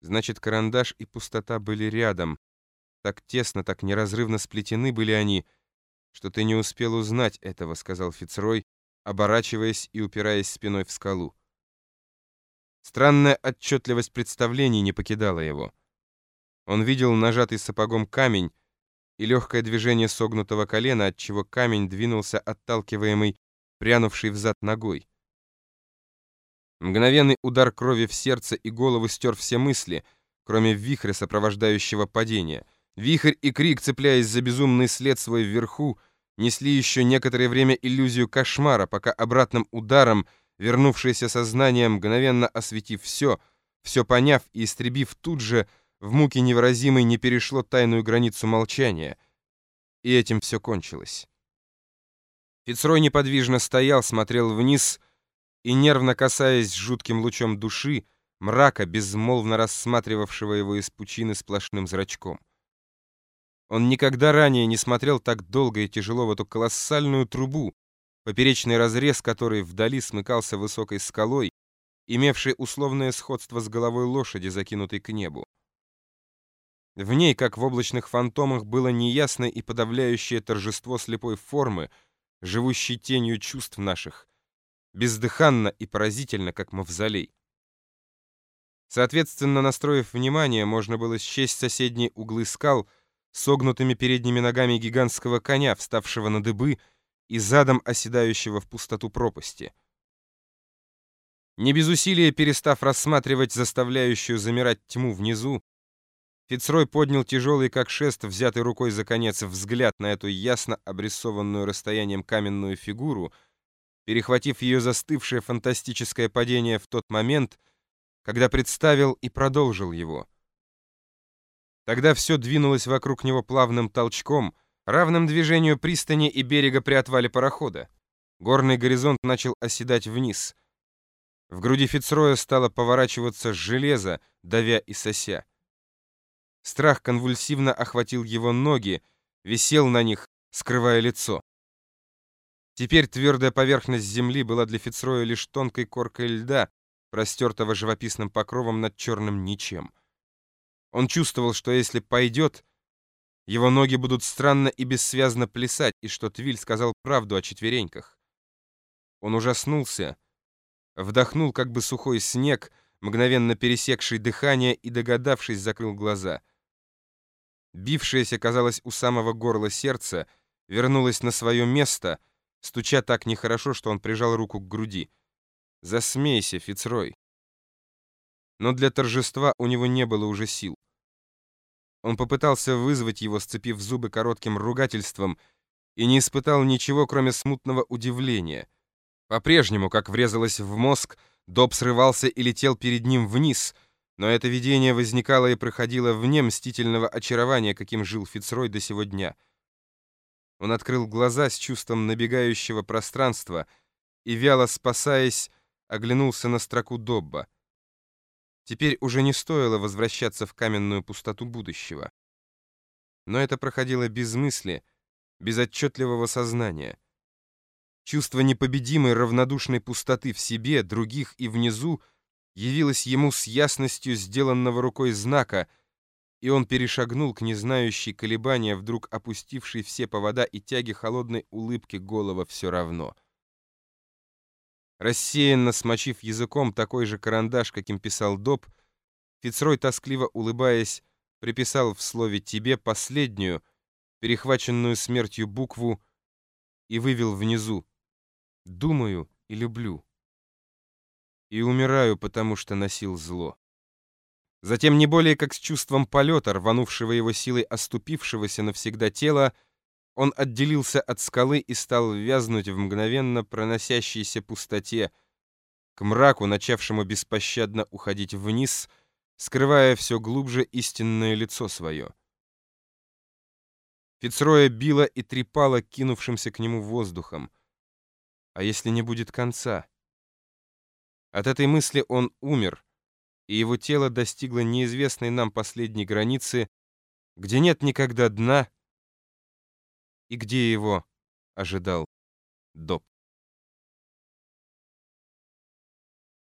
Значит, карандаш и пустота были рядом. Так тесно, так неразрывно сплетены были они, что ты не успел узнать этого, сказал Фицрой, оборачиваясь и упираясь спиной в скалу. Странная отчетливость представлений не покидала его. Он видел нажатый сапогом камень и легкое движение согнутого колена, отчего камень двинулся отталкиваемый, прянувший взад ногой. Мгновенный удар крови в сердце и голову стер все мысли, кроме вихря, сопровождающего падение. Вихрь и крик, цепляясь за безумный след свой вверху, несли еще некоторое время иллюзию кошмара, пока обратным ударом вернувшееся сознание, мгновенно осветив все, все поняв и истребив тут же, в муке невыразимой не перешло тайную границу молчания. И этим все кончилось. Фицрой неподвижно стоял, смотрел вниз и, нервно касаясь жутким лучом души, мрака, безмолвно рассматривавшего его из пучины сплошным зрачком. Он никогда ранее не смотрел так долго и тяжело в эту колоссальную трубу, поперечный разрез которой вдали смыкался высокой скалой, имевшей условное сходство с головой лошади, закинутой к небу. В ней, как в облачных фантомах, было неясное и подавляющее торжество слепой формы, живущей тенью чувств наших, бездыханно и поразительно, как мавзолей. Соответственно, настроив внимание, можно было счесть соседние углы скал согнутыми передними ногами гигантского коня, вставшего на дыбы и задом оседающего в пустоту пропасти. Не без усилия перестав рассматривать заставляющую замирать тьму внизу, Фицрой поднял тяжелый, как шест, взятый рукой за конец, взгляд на эту ясно обрисованную расстоянием каменную фигуру — перехватив ее застывшее фантастическое падение в тот момент, когда представил и продолжил его. Тогда все двинулось вокруг него плавным толчком, равным движению пристани и берега при отвале парохода. Горный горизонт начал оседать вниз. В груди Фицроя стало поворачиваться железо, давя и сося. Страх конвульсивно охватил его ноги, висел на них, скрывая лицо. Теперь твердая поверхность земли была для Фицроя лишь тонкой коркой льда, простертого живописным покровом над черным ничем. Он чувствовал, что если пойдет, его ноги будут странно и бессвязно плясать, и что Твиль сказал правду о четвереньках. Он ужаснулся, вдохнул как бы сухой снег, мгновенно пересекший дыхание и, догадавшись, закрыл глаза. Бившееся, казалось, у самого горла сердце вернулось на свое место — стуча так нехорошо, что он прижал руку к груди. «Засмейся, Фицрой!» Но для торжества у него не было уже сил. Он попытался вызвать его, сцепив зубы коротким ругательством, и не испытал ничего, кроме смутного удивления. По-прежнему, как врезалось в мозг, Доб срывался и летел перед ним вниз, но это видение возникало и проходило вне мстительного очарования, каким жил Фицрой до сего дня — он открыл глаза с чувством набегающего пространства и, вяло спасаясь, оглянулся на строку Добба. Теперь уже не стоило возвращаться в каменную пустоту будущего. Но это проходило без мысли, без отчетливого сознания. Чувство непобедимой равнодушной пустоты в себе, других и внизу явилось ему с ясностью сделанного рукой знака — и он перешагнул к незнающей колебания, вдруг опустившей все повода и тяги холодной улыбки голова все равно. Рассеянно смочив языком такой же карандаш, каким писал Доб, Фицрой, тоскливо улыбаясь, приписал в слове «тебе» последнюю, перехваченную смертью букву, и вывел внизу «думаю и люблю». И умираю, потому что носил зло. Затем, не более как с чувством полета, рванувшего его силой оступившегося навсегда тела, он отделился от скалы и стал вязнуть в мгновенно проносящейся пустоте, к мраку, начавшему беспощадно уходить вниз, скрывая все глубже истинное лицо свое. Фицроя било и трепало кинувшимся к нему воздухом. А если не будет конца? От этой мысли он умер, и его тело достигло неизвестной нам последней границы, где нет никогда дна и где его ожидал Доб.